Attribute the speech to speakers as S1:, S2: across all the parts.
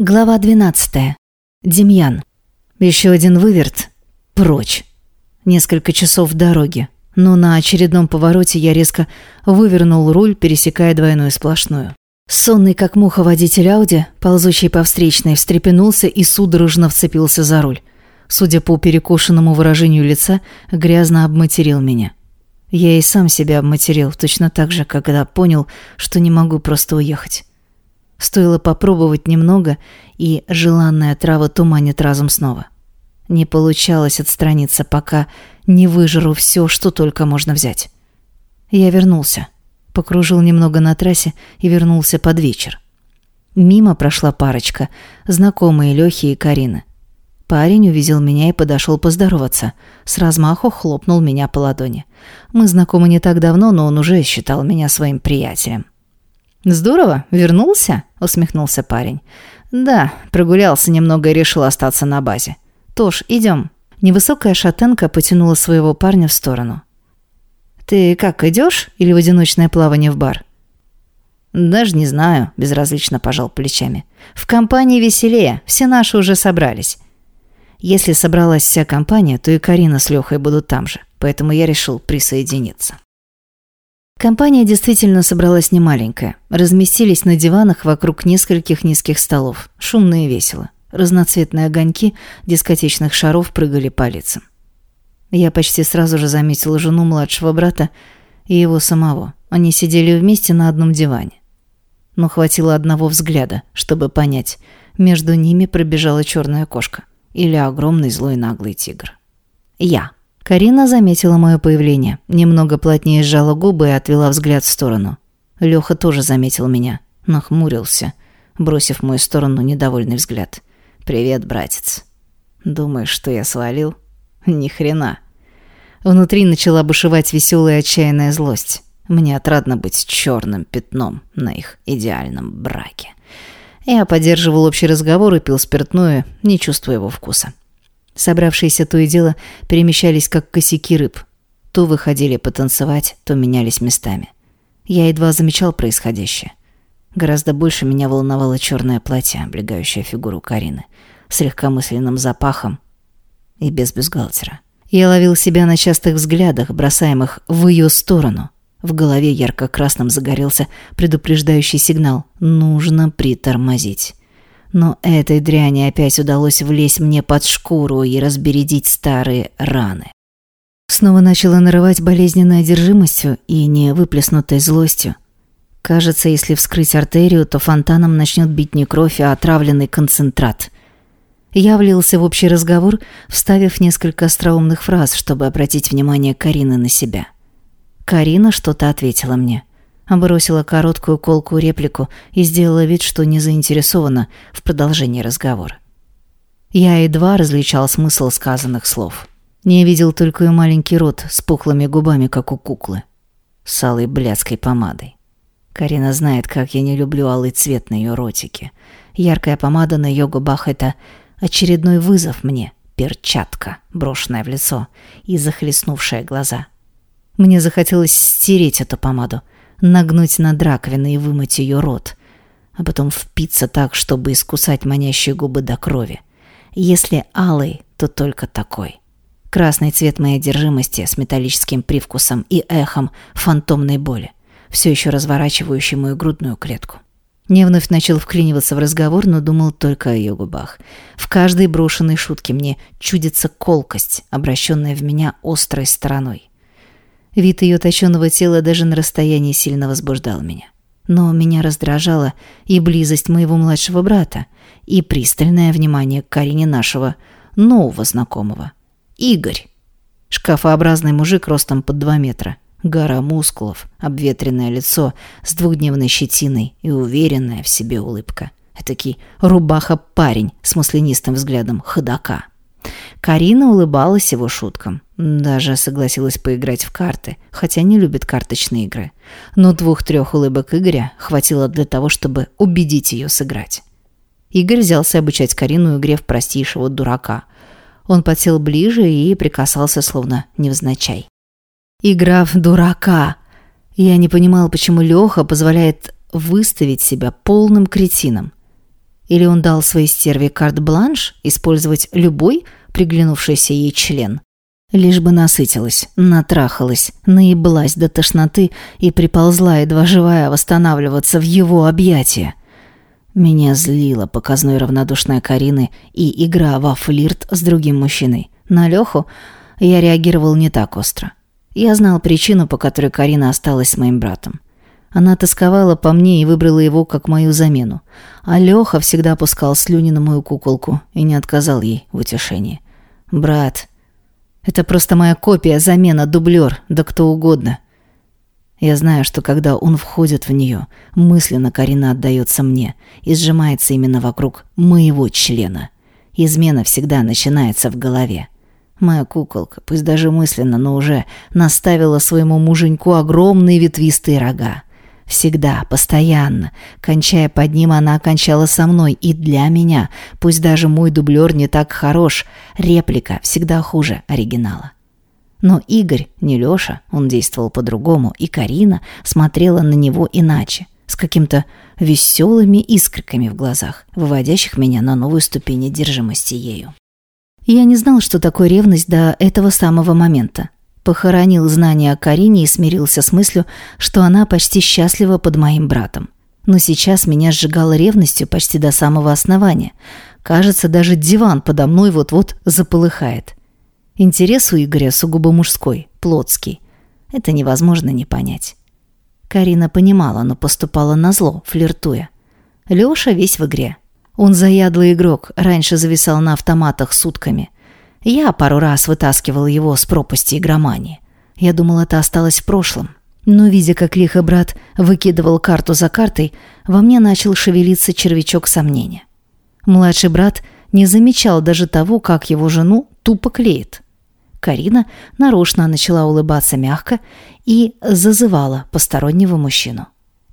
S1: Глава 12. Демьян. Еще один выверт. Прочь. Несколько часов в дороге, но на очередном повороте я резко вывернул руль, пересекая двойную сплошную. Сонный, как муха водитель Ауди, ползущий по встречной, встрепенулся и судорожно вцепился за руль. Судя по перекошенному выражению лица, грязно обматерил меня. Я и сам себя обматерил, точно так же, когда понял, что не могу просто уехать. Стоило попробовать немного, и желанная трава туманит разум снова. Не получалось отстраниться, пока не выжру все, что только можно взять. Я вернулся. Покружил немного на трассе и вернулся под вечер. Мимо прошла парочка, знакомые Лёхи и Карины. Парень увидел меня и подошел поздороваться. С размаху хлопнул меня по ладони. Мы знакомы не так давно, но он уже считал меня своим приятелем. «Здорово, вернулся?» – усмехнулся парень. «Да, прогулялся немного и решил остаться на базе. Тош, идем». Невысокая шатенка потянула своего парня в сторону. «Ты как, идешь или в одиночное плавание в бар?» «Даже не знаю», – безразлично пожал плечами. «В компании веселее, все наши уже собрались». Если собралась вся компания, то и Карина с Лехой будут там же, поэтому я решил присоединиться. Компания действительно собралась немаленькая. Разместились на диванах вокруг нескольких низких столов. Шумно и весело. Разноцветные огоньки дискотечных шаров прыгали по лицам. Я почти сразу же заметила жену младшего брата и его самого. Они сидели вместе на одном диване. Но хватило одного взгляда, чтобы понять, между ними пробежала черная кошка или огромный злой наглый тигр. Я. Карина заметила мое появление, немного плотнее сжала губы и отвела взгляд в сторону. Леха тоже заметил меня, нахмурился, бросив в мою сторону недовольный взгляд. «Привет, братец. Думаешь, что я свалил? Ни хрена». Внутри начала бушевать веселая отчаянная злость. Мне отрадно быть черным пятном на их идеальном браке. Я поддерживал общий разговор и пил спиртное, не чувствуя его вкуса. Собравшиеся то и дело перемещались, как косяки рыб. То выходили потанцевать, то менялись местами. Я едва замечал происходящее. Гораздо больше меня волновало черное платье, облегающее фигуру Карины, с легкомысленным запахом и без бюстгальтера. Я ловил себя на частых взглядах, бросаемых в ее сторону. В голове ярко-красным загорелся предупреждающий сигнал «Нужно притормозить». Но этой дряни опять удалось влезть мне под шкуру и разбередить старые раны. Снова начала нарывать болезненной одержимостью и не выплеснутой злостью. Кажется, если вскрыть артерию, то фонтаном начнет бить не кровь, а отравленный концентрат. Я влился в общий разговор, вставив несколько остроумных фраз, чтобы обратить внимание Карины на себя. Карина что-то ответила мне бросила короткую колкую реплику и сделала вид, что не заинтересована в продолжении разговора. Я едва различал смысл сказанных слов. Не видел только ее маленький рот с пухлыми губами, как у куклы, с алой блядской помадой. Карина знает, как я не люблю алый цвет на ее ротике. Яркая помада на ее губах — это очередной вызов мне, перчатка, брошенная в лицо и захлестнувшая глаза. Мне захотелось стереть эту помаду — нагнуть над раковиной и вымыть ее рот, а потом впиться так, чтобы искусать манящие губы до крови. Если алый, то только такой. Красный цвет моей одержимости с металлическим привкусом и эхом фантомной боли, все еще разворачивающей мою грудную клетку. Не вновь начал вклиниваться в разговор, но думал только о ее губах. В каждой брошенной шутке мне чудится колкость, обращенная в меня острой стороной. Вид ее точеного тела даже на расстоянии сильно возбуждал меня. Но меня раздражала и близость моего младшего брата, и пристальное внимание к Карине нашего нового знакомого. Игорь. Шкафообразный мужик ростом под два метра. Гора мускулов, обветренное лицо с двухдневной щетиной и уверенная в себе улыбка. Этакий рубаха-парень с маслянистым взглядом ходака. Карина улыбалась его шуткам. Даже согласилась поиграть в карты, хотя не любит карточные игры. Но двух-трех улыбок Игоря хватило для того, чтобы убедить ее сыграть. Игорь взялся обучать Карину игре в простейшего дурака. Он подсел ближе и прикасался словно невзначай. Игра в дурака. Я не понимал, почему Леха позволяет выставить себя полным кретином. Или он дал своей стерве карт-бланш использовать любой приглянувшийся ей член? Лишь бы насытилась, натрахалась, наеблась до тошноты и приползла, едва живая, восстанавливаться в его объятия. Меня злила показной равнодушная Карины и игра во флирт с другим мужчиной. На Леху я реагировал не так остро. Я знал причину, по которой Карина осталась с моим братом. Она тосковала по мне и выбрала его как мою замену. А Леха всегда пускал слюни на мою куколку и не отказал ей в утешении. «Брат, это просто моя копия, замена, дублер, да кто угодно». Я знаю, что когда он входит в нее, мысленно Карина отдается мне и сжимается именно вокруг моего члена. Измена всегда начинается в голове. Моя куколка, пусть даже мысленно, но уже наставила своему муженьку огромные ветвистые рога. Всегда, постоянно. Кончая под ним, она кончала со мной. И для меня, пусть даже мой дублер не так хорош, реплика всегда хуже оригинала. Но Игорь, не Лёша, он действовал по-другому, и Карина смотрела на него иначе, с каким-то веселыми искорками в глазах, выводящих меня на новую ступень одержимости ею. Я не знал, что такое ревность до этого самого момента похоронил знания о Карине и смирился с мыслью, что она почти счастлива под моим братом. Но сейчас меня сжигало ревностью почти до самого основания. Кажется, даже диван подо мной вот-вот заполыхает. Интерес у Игоря сугубо мужской, плотский. Это невозможно не понять. Карина понимала, но поступала назло, флиртуя. Лёша весь в игре. Он заядлый игрок, раньше зависал на автоматах сутками – я пару раз вытаскивал его с пропасти игромании. Я думал, это осталось в прошлом. Но, видя, как лихо брат выкидывал карту за картой, во мне начал шевелиться червячок сомнения. Младший брат не замечал даже того, как его жену тупо клеит. Карина нарочно начала улыбаться мягко и зазывала постороннего мужчину.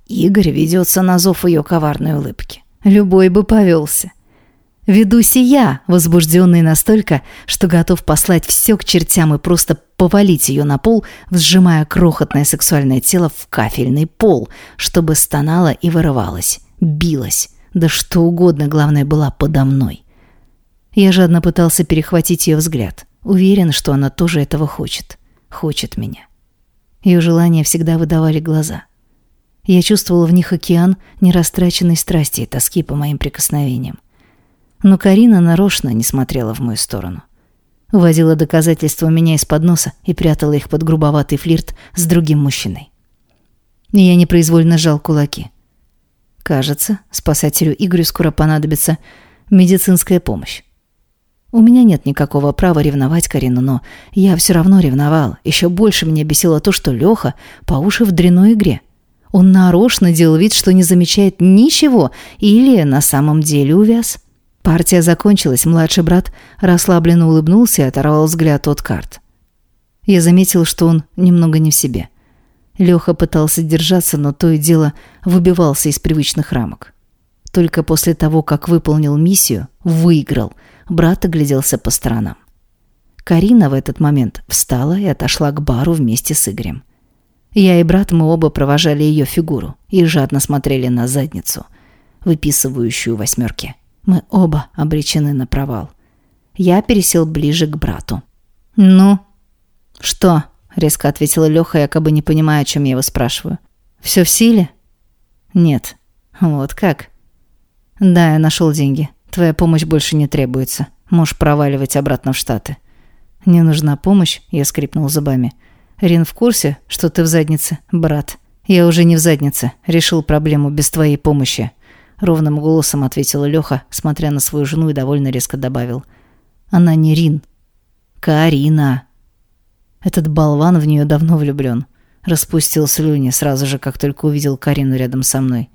S1: Игорь ведется на зов ее коварной улыбки. Любой бы повелся. Ведусь и я, возбужденный настолько, что готов послать все к чертям и просто повалить ее на пол, сжимая крохотное сексуальное тело в кафельный пол, чтобы стонала и вырывалась, билась, да что угодно, главное, была подо мной. Я жадно пытался перехватить ее взгляд, уверен, что она тоже этого хочет, хочет меня. Ее желания всегда выдавали глаза. Я чувствовал в них океан нерастраченной страсти и тоски по моим прикосновениям. Но Карина нарочно не смотрела в мою сторону. Уводила доказательства меня из-под носа и прятала их под грубоватый флирт с другим мужчиной. И я непроизвольно сжал кулаки. Кажется, спасателю Игорю скоро понадобится медицинская помощь. У меня нет никакого права ревновать Карину, но я все равно ревновал. Еще больше меня бесило то, что Леха по уши в дряной игре. Он нарочно делал вид, что не замечает ничего или на самом деле увяз. Партия закончилась, младший брат расслабленно улыбнулся и оторвал взгляд от карт. Я заметил, что он немного не в себе. Леха пытался держаться, но то и дело выбивался из привычных рамок. Только после того, как выполнил миссию, выиграл, брат огляделся по сторонам. Карина в этот момент встала и отошла к бару вместе с Игорем. Я и брат, мы оба провожали ее фигуру и жадно смотрели на задницу, выписывающую восьмерки. Мы оба обречены на провал. Я пересел ближе к брату. «Ну?» «Что?» — резко ответила Леха, якобы не понимая, о чем я его спрашиваю. «Все в силе?» «Нет». «Вот как?» «Да, я нашел деньги. Твоя помощь больше не требуется. Можешь проваливать обратно в Штаты». «Не нужна помощь?» — я скрипнул зубами. «Рин в курсе, что ты в заднице, брат?» «Я уже не в заднице. Решил проблему без твоей помощи. Ровным голосом ответила Леха, смотря на свою жену и довольно резко добавил. Она не Рин. Карина. Этот болван в нее давно влюблен. Распустил слюни сразу же, как только увидел Карину рядом со мной.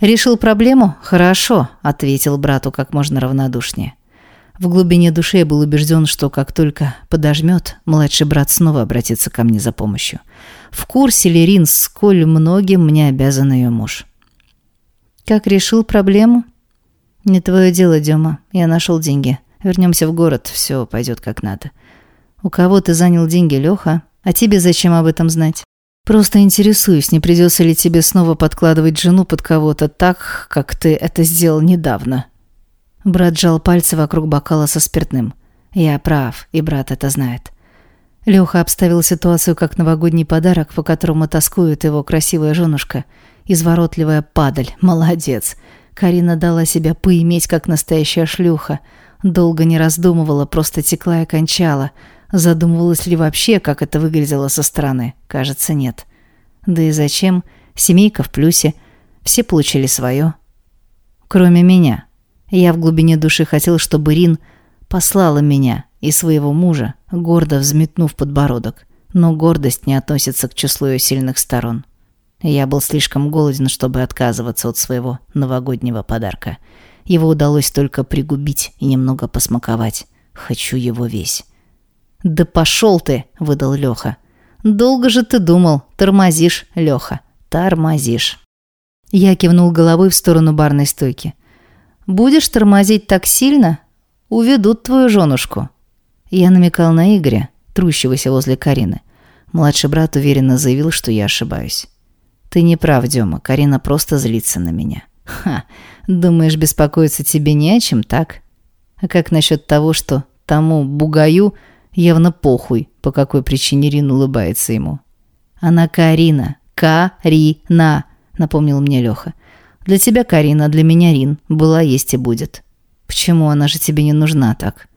S1: «Решил проблему? Хорошо», — ответил брату как можно равнодушнее. В глубине души я был убежден, что как только подожмет, младший брат снова обратится ко мне за помощью. В курсе ли Рин, сколь многим мне обязан ее муж. Как решил проблему? Не твое дело, Дема. Я нашел деньги. Вернемся в город, все пойдет как надо. У кого ты занял деньги, Леха? А тебе зачем об этом знать? Просто интересуюсь, не придется ли тебе снова подкладывать жену под кого-то так, как ты это сделал недавно. Брат сжал пальцы вокруг бокала со спиртным. Я прав, и брат это знает. Леха обставил ситуацию как новогодний подарок, по которому тоскует его красивая женушка. Изворотливая падаль. Молодец. Карина дала себя поиметь, как настоящая шлюха. Долго не раздумывала, просто текла и кончала. Задумывалась ли вообще, как это выглядело со стороны? Кажется, нет. Да и зачем? Семейка в плюсе. Все получили свое. Кроме меня. Я в глубине души хотел, чтобы Рин послала меня и своего мужа, гордо взметнув подбородок. Но гордость не относится к числу ее сильных сторон. Я был слишком голоден, чтобы отказываться от своего новогоднего подарка. Его удалось только пригубить и немного посмаковать. Хочу его весь. «Да пошел ты!» — выдал Леха. «Долго же ты думал. Тормозишь, Леха. Тормозишь». Я кивнул головой в сторону барной стойки. «Будешь тормозить так сильно? Уведут твою женушку». Я намекал на Игоря, трущегося возле Карины. Младший брат уверенно заявил, что я ошибаюсь. «Ты не прав, Дема. Карина просто злится на меня». «Ха! Думаешь, беспокоиться тебе не о чем, так? А как насчет того, что тому бугаю явно похуй, по какой причине Рин улыбается ему?» «Она Карина. Карина!» — напомнил мне Леха. «Для тебя Карина, для меня Рин. Была, есть и будет. Почему она же тебе не нужна так?»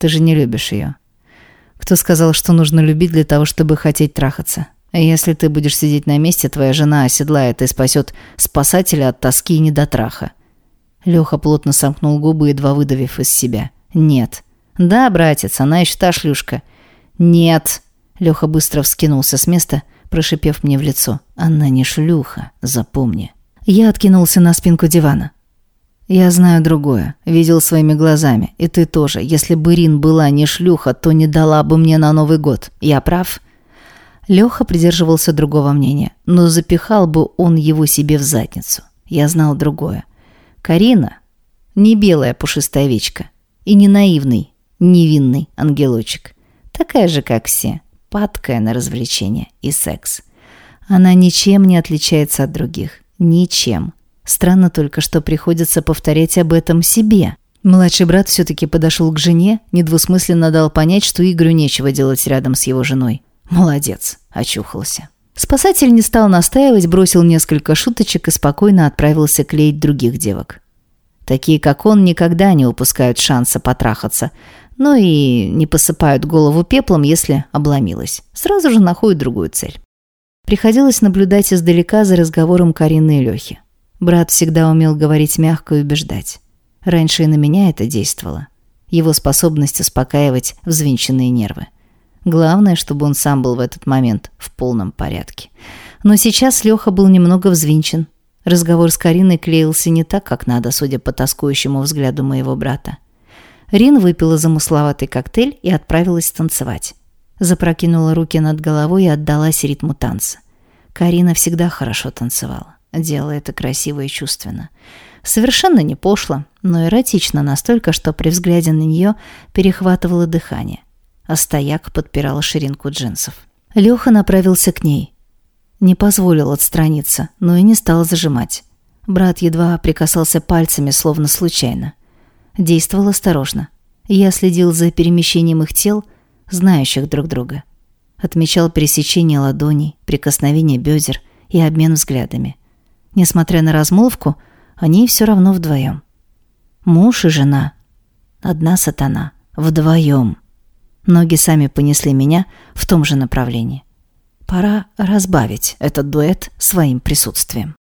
S1: Ты же не любишь ее. Кто сказал, что нужно любить для того, чтобы хотеть трахаться? Если ты будешь сидеть на месте, твоя жена оседлает и спасет спасателя от тоски и недотраха. Леха плотно сомкнул губы, едва выдавив из себя. «Нет». «Да, братец, она еще та шлюшка». «Нет». Леха быстро вскинулся с места, прошипев мне в лицо. «Она не шлюха, запомни». Я откинулся на спинку дивана. «Я знаю другое. Видел своими глазами. И ты тоже. Если бы Рин была не шлюха, то не дала бы мне на Новый год. Я прав?» Леха придерживался другого мнения, но запихал бы он его себе в задницу. Я знал другое. Карина – не белая пушистая овечка и не наивный, невинный ангелочек. Такая же, как все, падкая на развлечения и секс. Она ничем не отличается от других. Ничем. Странно только, что приходится повторять об этом себе. Младший брат все-таки подошел к жене, недвусмысленно дал понять, что Игорю нечего делать рядом с его женой. Молодец, очухался. Спасатель не стал настаивать, бросил несколько шуточек и спокойно отправился клеить других девок. Такие, как он, никогда не упускают шанса потрахаться, но и не посыпают голову пеплом, если обломилась. Сразу же находят другую цель. Приходилось наблюдать издалека за разговором Карины и Лехи. Брат всегда умел говорить мягко и убеждать. Раньше и на меня это действовало. Его способность успокаивать взвинченные нервы. Главное, чтобы он сам был в этот момент в полном порядке. Но сейчас Леха был немного взвинчен. Разговор с Кариной клеился не так, как надо, судя по тоскующему взгляду моего брата. Рин выпила замысловатый коктейль и отправилась танцевать. Запрокинула руки над головой и отдалась ритму танца. Карина всегда хорошо танцевала делая это красиво и чувственно. Совершенно не пошло, но эротично настолько, что при взгляде на нее перехватывало дыхание. А стояк подпирал ширинку джинсов. Леха направился к ней. Не позволил отстраниться, но и не стал зажимать. Брат едва прикасался пальцами, словно случайно. Действовал осторожно. Я следил за перемещением их тел, знающих друг друга. Отмечал пересечение ладоней, прикосновение бедер и обмен взглядами. Несмотря на размолвку, они все равно вдвоем. Муж и жена. Одна сатана. Вдвоем. Ноги сами понесли меня в том же направлении. Пора разбавить этот дуэт своим присутствием.